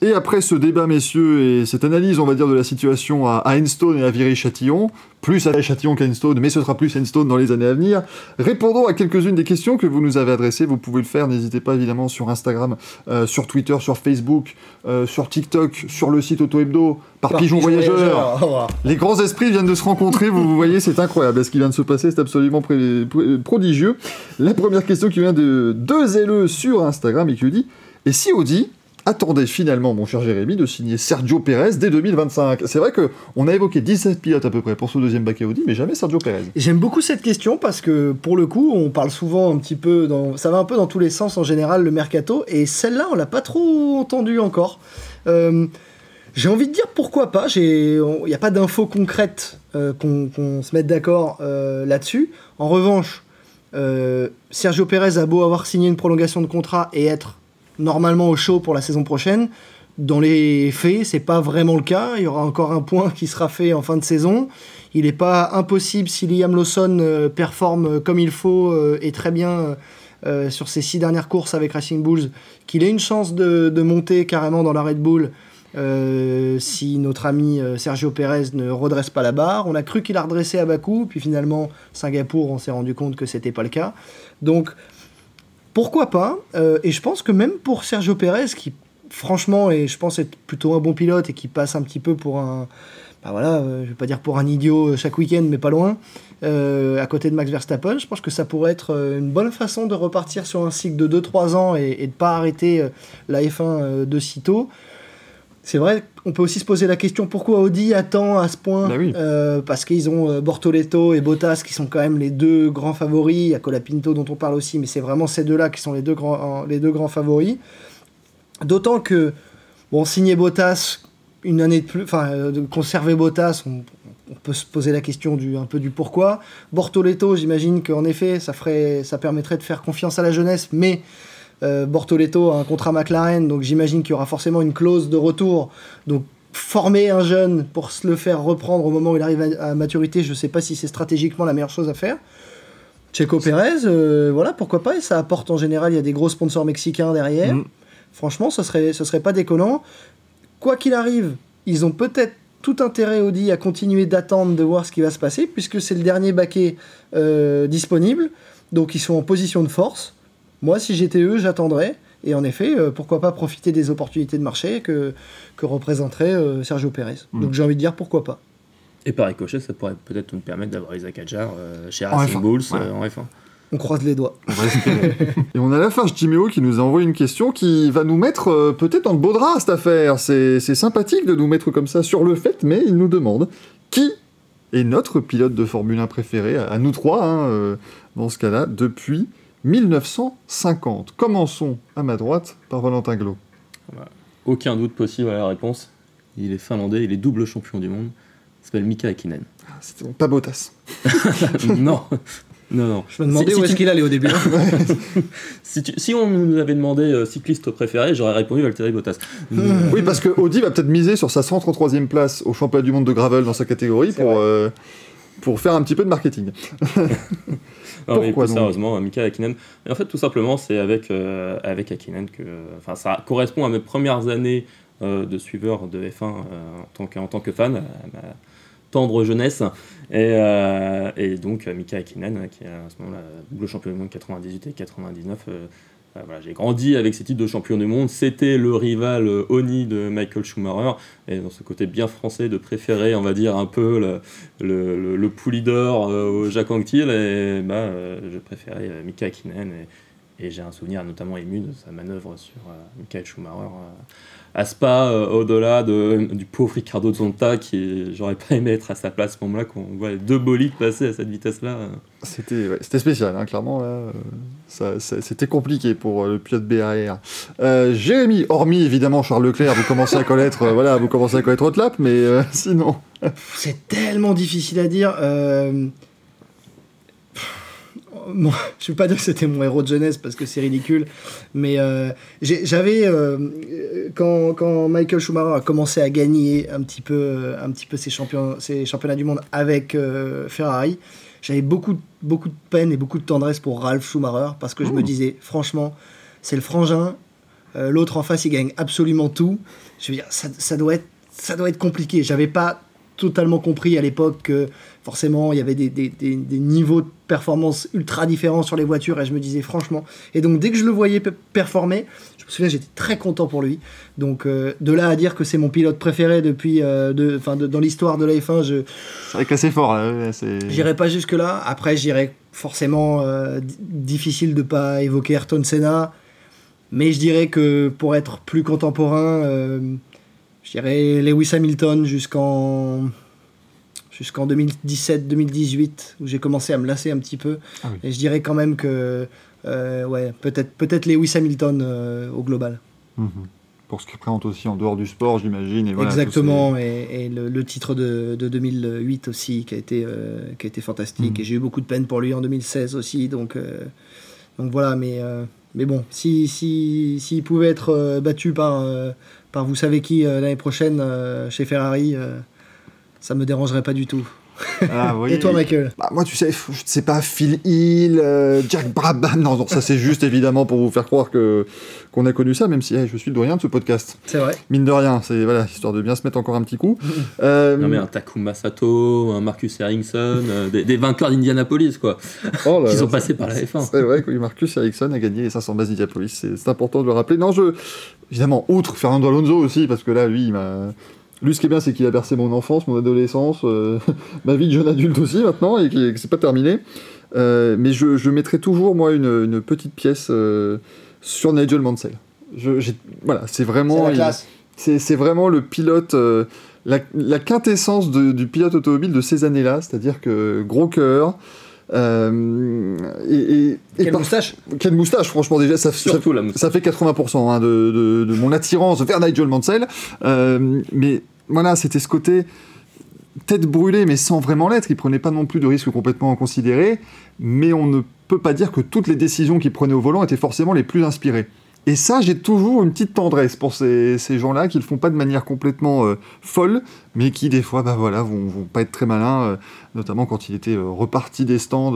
Et après ce débat, messieurs, et cette analyse, on va dire, de la situation à à Enstone et à Viry-Châtillon, plus à Châtillon qu'à Enstone, mais ce sera plus Enstone dans les années à venir, répondons à quelques-unes des questions que vous nous avez adressées. Vous pouvez le faire, n'hésitez pas évidemment sur Instagram, euh, sur Twitter, sur Facebook, euh, sur TikTok, sur le site Auto Hebdo, par, Pigeon, Voyageur. Revoir. Les grands esprits viennent de se rencontrer, vous, vous voyez, c'est incroyable. Ce qui vient de se passer, c'est absolument pré- pré- prodigieux. La première question qui vient de deux zéleux sur Instagram et qui lui dit Et si Audi attendait finalement, mon cher Jérémy, de signer Sergio Pérez dès 2025 C'est vrai qu'on a évoqué 17 pilotes à peu près pour ce deuxième baquet Audi, mais jamais Sergio Pérez. J'aime beaucoup cette question parce que pour le coup, on parle souvent un petit peu ça va un peu dans tous les sens en général le mercato et celle-là on l'a pas trop entendu encore. Euh, j'ai envie de dire pourquoi pas. Il n'y a pas d'infos concrètes euh, qu'on se mette d'accord euh, là-dessus. En revanche, Sergio Pérez a beau avoir signé une prolongation de contrat et être normalement au show pour la saison prochaine. Dans les faits, c'est pas vraiment le cas. Il y aura encore un point qui sera fait en fin de saison. Il n'est pas impossible si Liam Lawson euh, performe comme il faut euh, et très bien euh, euh, sur ses six dernières courses avec Racing Bulls, qu'il ait une chance de, monter carrément dans la Red Bull euh, si notre ami euh, Sergio Pérez ne redresse pas la barre. On a cru qu'il a redressé à Bakou, puis finalement Singapour, on s'est rendu compte que c'était pas le cas. Donc pourquoi pas Euh, Et je pense que même pour Sergio Pérez, qui franchement et je pense être plutôt un bon pilote et qui passe un petit peu pour un, bah voilà, euh, je vais pas dire pour un idiot euh, chaque week-end, mais pas loin, à côté de Max Verstappen, je pense que ça pourrait être une bonne façon de repartir sur un cycle de 2-3 ans et, et de pas arrêter la F1 euh, de sitôt. C'est vrai, on peut aussi se poser la question pourquoi Audi attend à ce point Bah oui. Euh, Parce qu'ils ont euh, Bortoletto et Bottas qui sont quand même les deux grands favoris. Il y a Colapinto dont on parle aussi, mais c'est vraiment ces deux-là qui sont les deux grands, les deux grands favoris. D'autant que, bon, signer Bottas une année de plus, enfin, euh, conserver Bottas, on, on peut se poser la question du, un peu du pourquoi. Bortoletto, j'imagine qu'en effet, ça, ferait, ça permettrait de faire confiance à la jeunesse, mais euh, Bortoletto a un contrat McLaren, donc j'imagine qu'il y aura forcément une clause de retour. Donc former un jeune pour se le faire reprendre au moment où il arrive à, à maturité, je ne sais pas si c'est stratégiquement la meilleure chose à faire. Checo Pérez, euh, voilà, pourquoi pas, et ça apporte en général, il y a des gros sponsors mexicains derrière. Mm. Franchement, ce serait, ce serait pas déconnant. Quoi qu'il arrive, ils ont peut-être tout intérêt, Audi, à continuer d'attendre de voir ce qui va se passer, puisque c'est le dernier baquet euh, disponible, donc ils sont en position de force. Moi, si j'étais eux, j'attendrais. Et en effet, euh, pourquoi pas profiter des opportunités de marché que, que représenterait euh, Sergio Pérez. Mm. Donc j'ai envie de dire pourquoi pas. Et par ricochet, ça pourrait peut-être nous permettre d'avoir Isaac Adjar euh, chez En Racing F1, Bulls ouais. euh, en F1. On croise les doigts. Et on a la farge Timéo qui nous a envoyé une question qui va nous mettre euh, peut-être dans le beau drap cette affaire. C'est sympathique de nous mettre comme ça sur le fait, mais il nous demande qui est notre pilote de Formule 1 préféré, à, à nous trois, hein, euh, dans ce cas-là, depuis 1950. Commençons à ma droite par Valentin Glo. Aucun doute possible à la réponse. Il est finlandais, il est double champion du monde. Il s'appelle Mika Hakkinen. Ah, C'était donc pas Bottas. non, non, non. Je me demandais Si- où si est-ce tu- qu'il allait au début. Si, tu- si on nous avait demandé euh, cycliste préféré, j'aurais répondu Valtteri Bottas. Oui, parce que Audi va peut-être miser sur sa 133e place au championnat du monde de gravel dans sa catégorie pour, euh, pour faire un petit peu de marketing. Non, mais Pourquoi plus sérieusement, Mika Hakkinen. Mais en fait, tout simplement, c'est avec, euh, avec Hakkinen que. Enfin, ça correspond à mes premières années euh, de suiveur de F1 euh, en, tant que, en tant que fan, à ma, tendre jeunesse. Et, euh, et donc Mika Hakkinen, qui est à ce moment-là double champion du monde 98 et 99. Euh, voilà, j'ai grandi avec ces titres de champion du monde. C'était le rival euh, Oni de Michael Schumacher. Et dans ce côté bien français de préférer, on va dire, un peu le, le, le, Poulidor euh, au Jacques Anquetil. Et bah, euh, je préférais Mika Hakkinen. Et, et j'ai un souvenir notamment ému de sa manœuvre sur Michael Schumacher. À Spa, euh, au-delà de, du pauvre Ricardo Zonta, qui j'aurais pas aimé être à sa place à ce moment-là, quand on voit les deux bolides passer à cette vitesse-là. C'était ouais, c'était spécial, hein, clairement. Là, euh, ça, ça- c'était compliqué pour euh, le pilote BAR. Euh, Jérémy, hormis évidemment Charles Leclerc, vous commencez à connaître, euh, voilà, vous commencez à connaître votre lap, mais euh, sinon. C'est tellement difficile à dire. Euh... Bon, je ne veux pas dire que c'était mon héros de jeunesse parce que c'est ridicule, mais euh, j'avais euh, quand, quand Michael Schumacher a commencé à gagner un petit peu, un petit peu ses, champions, ses championnats du monde avec euh, Ferrari, j'avais beaucoup, beaucoup de peine et beaucoup de tendresse pour Ralph Schumacher parce que je me disais, franchement, c'est le frangin, euh, l'autre en face il gagne absolument tout. Je veux dire, ça, ça doit être, ça doit être compliqué. J'avais pas totalement compris à l'époque que forcément il y avait des, des- des- des niveaux de performance ultra différents sur les voitures et je me disais franchement. Et donc dès que je le voyais pe- performer je me souviens j'étais très content pour lui. Donc euh, de là à dire que c'est mon pilote préféré depuis euh, de, dans l'histoire de la F1 je C'est vrai que là, c'est fort. Là, c'est... j'irai pas jusque là après j'irai forcément euh, di- difficile de pas évoquer Ayrton Senna. Mais je dirais que pour être plus contemporain je dirais Lewis Hamilton jusqu'en jusqu'en 2017-2018 où j'ai commencé à me lasser un petit peu Ah oui. et je dirais quand même que euh, ouais peut-être peut-être Lewis Hamilton euh, au global Mhm. Pour ce qui représente aussi en dehors du sport, j'imagine. voilà, exactement et, et le, le titre de, de 2008 aussi qui a été euh, qui a été fantastique Mhm. et j'ai eu beaucoup de peine pour lui en 2016 aussi donc donc voilà mais mais bon si si s'il pouvait être battu par par vous savez qui l'année prochaine chez Ferrari ça me dérangerait pas du tout Ah, oui. et toi Michael? Bah, moi, tu sais, je sais pas, Phil Hill, euh, Jack Brabham. Non, non, ça c'est juste évidemment pour vous faire croire que qu'on a connu ça, même si hey, je suis le doyen de ce podcast. c'est vrai Mine de rien, c'est voilà, histoire de bien se mettre encore un petit coup. Euh, Non mais un Takuma Sato, un Marcus Ericsson, euh, des, des vainqueurs d'Indianapolis quoi, oh là qui là, sont passés par la F1. C'est vrai que Marcus Ericsson a gagné les 500 bases d'Indianapolis, c'est important de le rappeler. Non, je. Évidemment, outre Fernando Alonso aussi, parce que là, lui, il m'a. Lui, ce qui est bien, c'est qu'il a bercé mon enfance, mon adolescence, euh, ma vie de jeune adulte aussi maintenant, et que c'est pas terminé. Euh, mais je, je mettrai toujours, moi, une, une petite pièce euh, sur Nigel Mansell. Je, voilà, c'est vraiment. c'est vraiment le pilote, la, la quintessence de- du pilote automobile de ces années-là, c'est-à-dire que gros cœur. Euh, et, et- et quelle par- moustache quelle moustache, franchement, déjà, ça, ça, Surtout la moustache. ça fait 80% hein, de, de- de mon attirance vers Nigel Mansell. Euh, mais voilà, c'était ce côté tête brûlée, mais sans vraiment l'être. Il prenait pas non plus de risques complètement inconsidérés, mais on ne peut pas dire que toutes les décisions qu'il prenait au volant étaient forcément les plus inspirées. Et ça, j'ai toujours une petite tendresse pour ces, ces gens-là qui le font pas de manière complètement euh, folle, mais qui des fois, bah voilà, vont, vont pas être très malins, euh, notamment quand il était euh, reparti des stands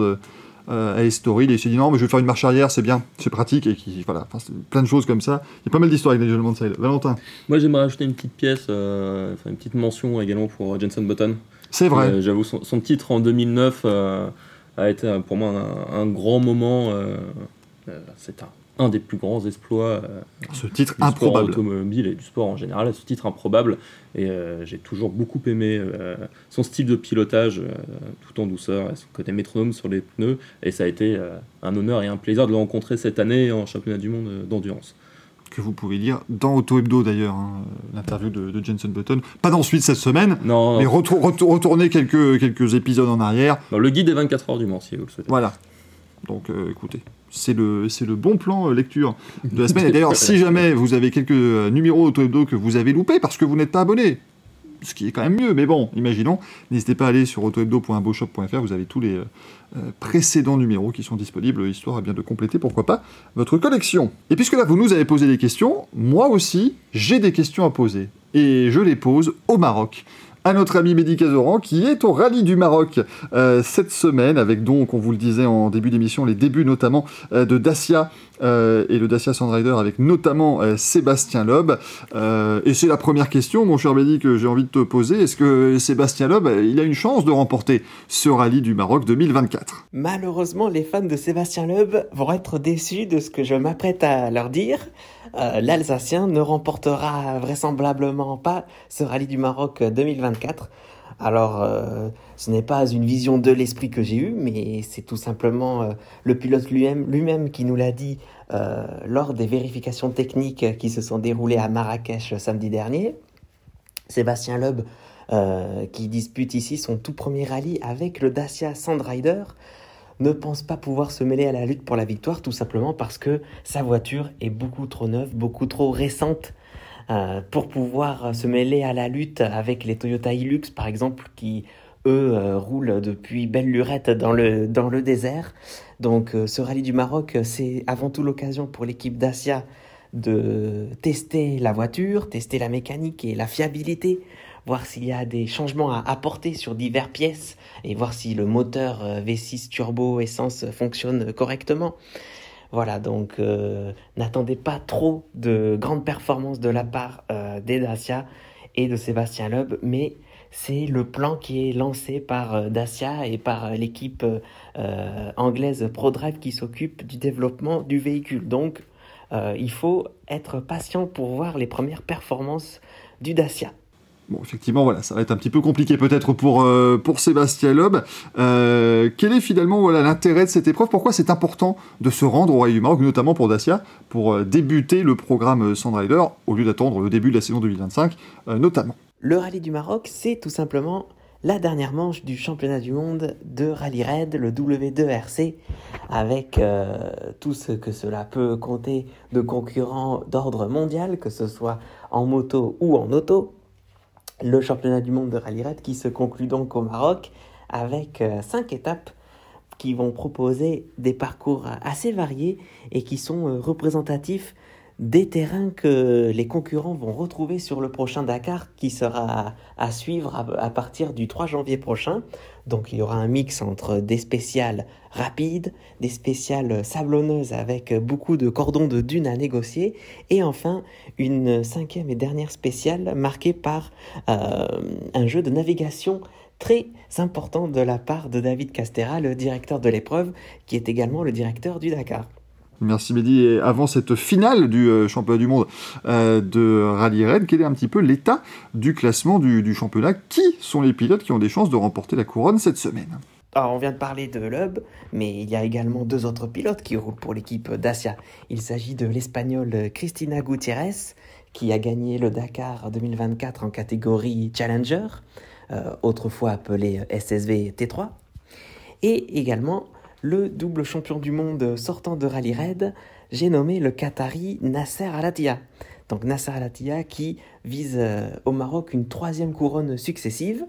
à Estoril, et il s'est dit non, mais je vais faire une marche arrière, c'est bien, c'est pratique, et qui, voilà, plein de choses comme ça. Il y a pas mal d'histoires avec Nigel Mansell. Valentin, Moi j'aimerais rajouter une petite pièce, enfin une petite mention également pour Jenson Button. c'est vrai. J'avoue, son, son titre en 2009 euh, a été pour moi un, un grand moment. c'est un, un des plus grands exploits euh, Ce titre du sport automobile et du sport en général. Ce titre improbable. Et euh, j'ai toujours beaucoup aimé euh, son style de pilotage euh, tout en douceur et son côté métronome sur les pneus. Et ça a été un honneur et un plaisir de le rencontrer cette année en championnat du monde d'endurance. Que vous pouvez lire dans Auto Hebdo d'ailleurs, hein, l'interview de, de Jenson Button. Pas d'ensuite cette semaine, Non, mais retour- retour- retournez quelques, quelques épisodes en arrière. non, le guide des 24 heures du Mans, si vous le souhaitez. Voilà. Donc euh, écoutez, c'est le, c'est le bon plan euh, lecture de la semaine. Et d'ailleurs, si jamais vous avez quelques euh, numéros Auto Hebdo que vous avez loupés parce que vous n'êtes pas abonné, ce qui est quand même mieux, mais bon, imaginons, n'hésitez pas à aller sur autohebdo.beaushop.fr, vous avez tous les euh, précédents numéros qui sont disponibles, histoire eh bien, de compléter, pourquoi pas, votre collection. Et puisque là, vous nous avez posé des questions, moi aussi, j'ai des questions à poser. Et je les pose au Maroc. À notre ami Mehdi Cazoran qui est au rallye du Maroc euh, cette semaine avec donc, on vous le disait en début d'émission, les débuts notamment euh, de Dacia euh, et le Dacia Sandrider avec notamment Sébastien Loeb. et c'est la première question, mon cher Mehdi, que j'ai envie de te poser. Est-ce que Sébastien Loeb, il a une chance de remporter ce rallye du Maroc 2024 Malheureusement, les fans de Sébastien Loeb vont être déçus de ce que je m'apprête à leur dire. L'Alsacien ne remportera vraisemblablement pas ce rallye du Maroc 2024. Alors, euh, ce n'est pas une vision de l'esprit que j'ai eue, mais c'est tout simplement euh, le pilote lui-même qui nous l'a dit euh, lors des vérifications techniques qui se sont déroulées à Marrakech samedi dernier. Sébastien Loeb, qui dispute ici son tout premier rallye avec le Dacia Sandrider, ne pense pas pouvoir se mêler à la lutte pour la victoire, tout simplement parce que sa voiture est beaucoup trop neuve, beaucoup trop récente euh, pour pouvoir se mêler à la lutte avec les Toyota Hilux par exemple qui eux euh, roulent depuis belle lurette dans le, dans désert. Donc euh, ce rallye du Maroc, c'est avant tout l'occasion pour l'équipe Dacia de tester la voiture, tester la mécanique et la fiabilité, voir s'il y a des changements à apporter sur diverses pièces et voir si le moteur V6 turbo essence fonctionne correctement. Voilà, donc euh, n'attendez pas trop de grandes performances de la part euh, des Dacia et de Sébastien Loeb, mais c'est le plan qui est lancé par euh, Dacia et par l'équipe anglaise ProDrive qui s'occupe du développement du véhicule. Donc il faut être patient pour voir les premières performances du Dacia. Bon, effectivement, voilà, ça va être un petit peu compliqué peut-être pour, euh, Sébastien Loeb. Euh, quel est finalement voilà, l'intérêt de cette épreuve? Pourquoi c'est important de se rendre au Rallye du Maroc, notamment pour Dacia, pour euh, débuter le programme Sandrider, au lieu d'attendre le début de la saison 2025, notamment? Le Rallye du Maroc, c'est tout simplement la dernière manche du championnat du monde de rallye raid, le W2RC, avec tout ce que cela peut compter de concurrents d'ordre mondial, que ce soit en moto ou en auto le championnat du monde de rallye raid qui se conclut donc au Maroc avec euh, cinq étapes qui vont proposer des parcours assez variés et qui sont euh, représentatifs des terrains que les concurrents vont retrouver sur le prochain Dakar qui sera à suivre à, partir du 3 janvier prochain. Donc il y aura un mix entre des spéciales rapides, des spéciales sablonneuses avec beaucoup de cordons de dunes à négocier et enfin une cinquième et dernière spéciale marquée par euh, un jeu de navigation très important de la part de David Castera, le directeur de l'épreuve, qui est également le directeur du Dakar. Merci Mehdi. Avant cette finale du euh, championnat du monde euh, de Rallye Raid, quel est un petit peu l'état du classement du, championnat? Qui sont les pilotes qui ont des chances de remporter la couronne cette semaine? Alors, on vient de parler de Loeb, mais il y a également deux autres pilotes qui roulent pour l'équipe Dacia. Il s'agit de l'Espagnole Cristina Gutiérrez, qui a gagné le Dakar 2024 en catégorie Challenger, euh, autrefois appelé SSV T3, et également le double champion du monde sortant de Rallye Raid, j'ai nommé le Qatari Nasser Al-Attiyah. Donc Nasser Al-Attiyah qui vise euh, au Maroc une troisième couronne successive.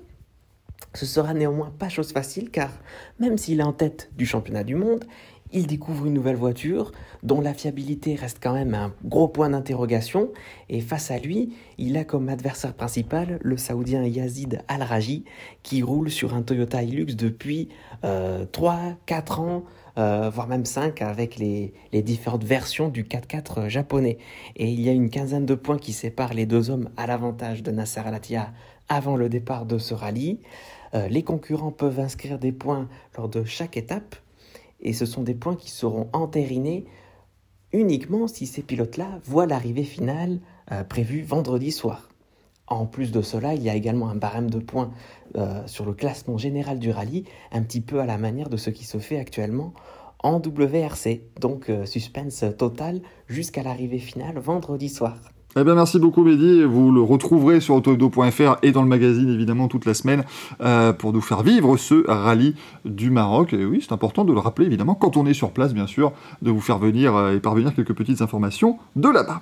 Ce sera néanmoins pas chose facile car même s'il est en tête du championnat du monde, il découvre une nouvelle voiture dont la fiabilité reste quand même un gros point d'interrogation et face à lui, il a comme adversaire principal le saoudien Yazid Al-Raji qui roule sur un Toyota Hilux depuis 3, euh, 4 ans, euh, voire même 5 avec les, différentes versions du 4x4 japonais. Et il y a une quinzaine de points qui séparent les deux hommes à l'avantage de Nasser Al-Attiyah avant le départ de ce rallye. Euh, les concurrents peuvent inscrire des points lors de chaque étape et ce sont des points qui seront entérinés uniquement si ces pilotes-là voient l'arrivée finale euh, prévue vendredi soir. En plus de cela, il y a également un barème de points euh, sur le classement général du rallye, un petit peu à la manière de ce qui se fait actuellement en WRC. Donc euh, suspense total jusqu'à l'arrivée finale vendredi soir. Eh bien, merci beaucoup, Mehdi. Vous le retrouverez sur autodo.fr et dans le magazine, évidemment, toute la semaine euh, pour nous faire vivre ce rallye du Maroc. Et oui, c'est important de le rappeler, évidemment, quand on est sur place, bien sûr, de vous faire venir euh, et parvenir quelques petites informations de là-bas.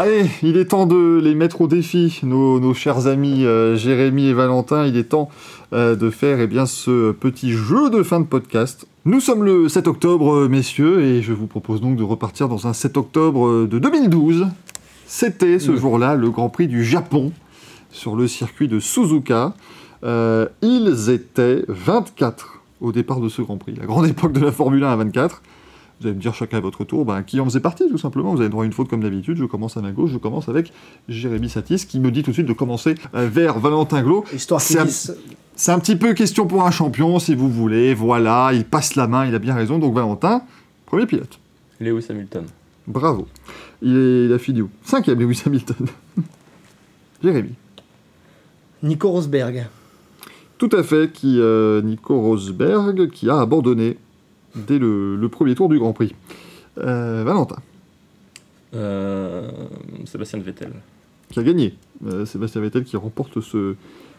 Allez, il est temps de les mettre au défi, nos, chers amis euh, Jérémy et Valentin. Il est temps de faire eh bien, ce petit jeu de fin de podcast nous sommes le 7 octobre, euh, messieurs, et je vous propose donc de repartir dans un 7 octobre euh, de 2012. C'était ce jour-là le Grand Prix du Japon. sur le circuit de Suzuka. Euh, ils étaient 24 au départ de ce Grand Prix. La grande époque de la Formule 1 à 24. Vous allez me dire chacun à votre tour ben, qui en faisait partie, tout simplement. Vous avez droit à une faute comme d'habitude. Je commence à ma gauche. Je commence avec Jérémy Satis qui me dit tout de suite de commencer euh, vers Valentin Glo. Histoire C'est un- disent- C'est un petit peu question pour un champion, si vous voulez. Voilà, il passe la main, il a bien raison. Donc Valentin, premier pilote. Lewis Hamilton. Bravo. Il, est, il a fini où? Cinquième, Lewis Hamilton. Jérémy. Nico Rosberg. Tout à fait, qui, euh, Nico Rosberg, qui a abandonné dès le, le premier tour du Grand Prix. Euh, Valentin, Euh, Sébastien Vettel. qui a gagné. Euh, Sébastien Vettel qui remporte ce,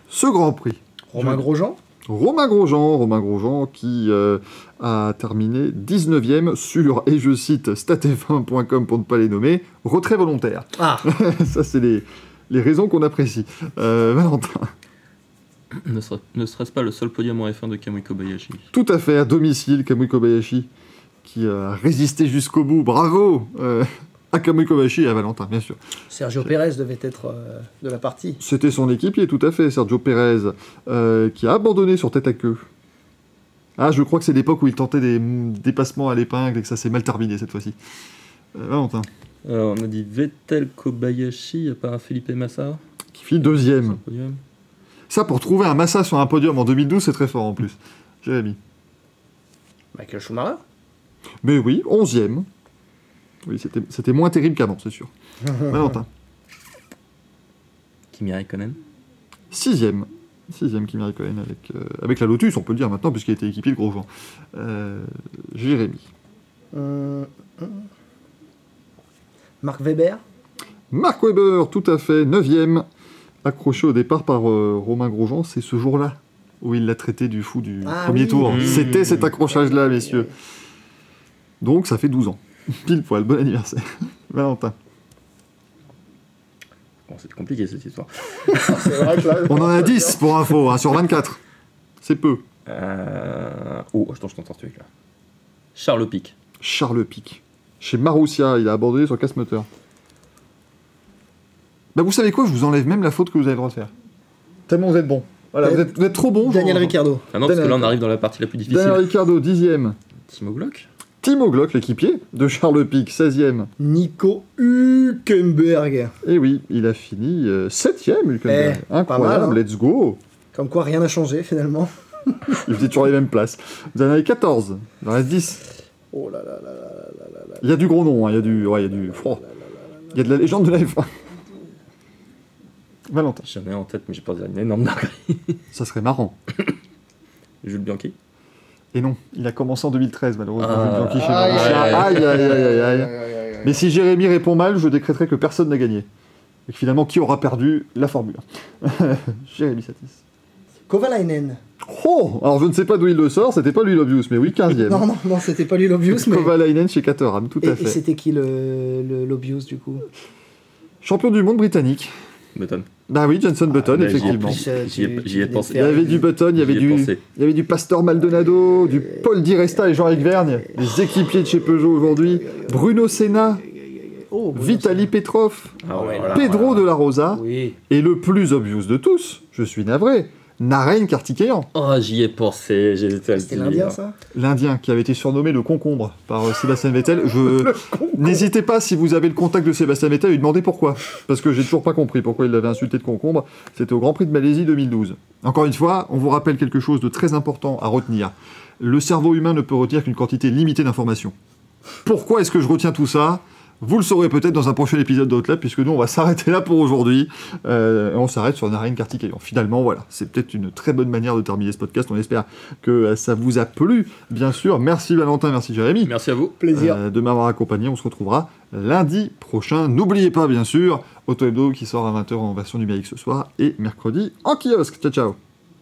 ce Grand Prix. Romain Je- Grosjean. Romain Grosjean, Romain Grosjean qui euh, a terminé 19e sur, et je cite statf1.com pour ne pas les nommer, retrait volontaire. Ah, Ça, c'est les, les raisons qu'on apprécie. Euh, Valentin, Ne serait- ne serait-ce pas le seul podium en F1 de Kamui Kobayashi tout à fait à domicile, Kamui Kobayashi, qui a résisté jusqu'au bout. Bravo euh, à Kamui Kobayashi et à Valentin, bien sûr. Sergio Pérez devait être euh, de la partie. C'était son équipier, tout à fait, Sergio Pérez, euh, qui a abandonné sur tête à queue. Ah, je crois que c'est l'époque où il tentait des dépassements à l'épingle et que ça s'est mal terminé cette fois-ci. Euh, Valentin, Alors, on a dit Vettel Kobayashi, pas un Felipe Massa qui fit deuxième. Ça, pour trouver un Massa sur un podium en 2012, c'est très fort en plus. Jérémy. Michael Schumacher? Mais oui, onzième. Oui, c'était c'était moins terrible qu'avant, c'est sûr. Valentin. Kimi Raikkonen. Sixième. Sixième Kimi Raikkonen avec, euh, avec la Lotus, on peut le dire maintenant, puisqu'il était équipé de Grosjean. Euh, Jérémy. Hum. Marc Weber? Mark Webber, tout à fait, neuvième. Accroché au départ par euh, Romain Grosjean, c'est ce jour-là où il l'a traité du fou du Ah premier oui. tour. Mmh. C'était cet accrochage-là, messieurs. Donc ça fait 12 ans. Pile poil, bon anniversaire. Valentin. Bon, c'est compliqué cette histoire. C'est vrai que là, On en a 10 pour info, hein, sur 24. C'est peu. Euh... Oh, attends, je t'entends ce truc là. Charles Pic. Charles Pic. Chez Marussia, il a abandonné sur casse-moteur. Bah vous savez quoi, je vous enlève même la faute que vous avez le droit de faire. Tellement vous êtes bon. Voilà, vous êtes, vous êtes trop bon. Daniel je- Ricciardo. Ah non, parce que là on arrive dans la partie la plus difficile. Daniel Ricciardo, dixième. Timo Glock. Timo Glock, l'équipier de Charles Pic, 16e. Nico Hülkenberg. Et oui, il a fini 7e, Hülkenberg. Eh, pas Incroyable, mal, hein. let's go. Comme quoi, rien n'a changé finalement. Il faisait toujours les mêmes places. Vous en avez 14, il en reste 10. Oh là là là là là là là. Il y a du gros nom, hein, il y a du... Ouais, il y a du... oh. Il y a de la légende de la F1. Valentin, J'en ai en tête, mais j'ai pas une énorme dinguerie. ça serait marrant. Jules Bianchi. Et non, il a commencé en 2013, malheureusement. Ah. Jules Bianchi chez Aïe, aïe, Aïe, aïe, aïe. Mais si Jérémy répond mal, je décréterai que personne n'a gagné. Et que finalement, qui aura perdu la Formule? 1 Jérémy Satis. Kovalainen. Oh Alors je ne sais pas d'où il le sort, c'était pas lui l'obvious, mais oui, 15ème. Non, non, non, c'était pas lui l'obvious, mais. Kovalainen chez Caterham, tout Et, à et fait. c'était qui le, le- l'obvious du coup? Champion du monde britannique. Button. Bah oui, Johnson Button, Ah, bah, ai effectivement. Euh, J'y ai- pensé. Il y avait du Button, il y avait du, il y avait du Pastor Maldonado, du Paul Di Resta et Jean-Éric Vergne, les équipiers de chez Peugeot aujourd'hui. Bruno Senna, Oh, Vitali Petrov, Ah ouais, voilà. Pedro de la Rosa, Oui. et le plus obvious de tous, je suis navré, Narain Kartikeyan, Oh, j'y ai pensé, C'était l'Indien ça? l'Indien qui avait été surnommé le concombre par euh, Sébastien Vettel. Je... N'hésitez pas, si vous avez le contact de Sébastien Vettel, à lui demander pourquoi. Parce que j'ai toujours pas compris pourquoi il l'avait insulté de concombre. C'était au Grand Prix de Malaisie 2012. Encore une fois, on vous rappelle quelque chose de très important à retenir. Le cerveau humain ne peut retenir qu'une quantité limitée d'informations. Pourquoi est-ce que je retiens tout ça? Vous le saurez peut-être dans un prochain épisode d'Outlap, puisque nous, on va s'arrêter là pour aujourd'hui. Euh, et on s'arrête sur Narine Kartikeyan. Finalement, voilà, c'est peut-être une très bonne manière de terminer ce podcast. On espère que euh, ça vous a plu, bien sûr. Merci Valentin, merci Jérémy. Merci à vous. Plaisir. Euh, de m'avoir accompagné. On se retrouvera lundi prochain. N'oubliez pas, bien sûr, Auto Hebdo qui sort à 20h en version numérique ce soir et mercredi en kiosque. Ciao, ciao.